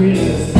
For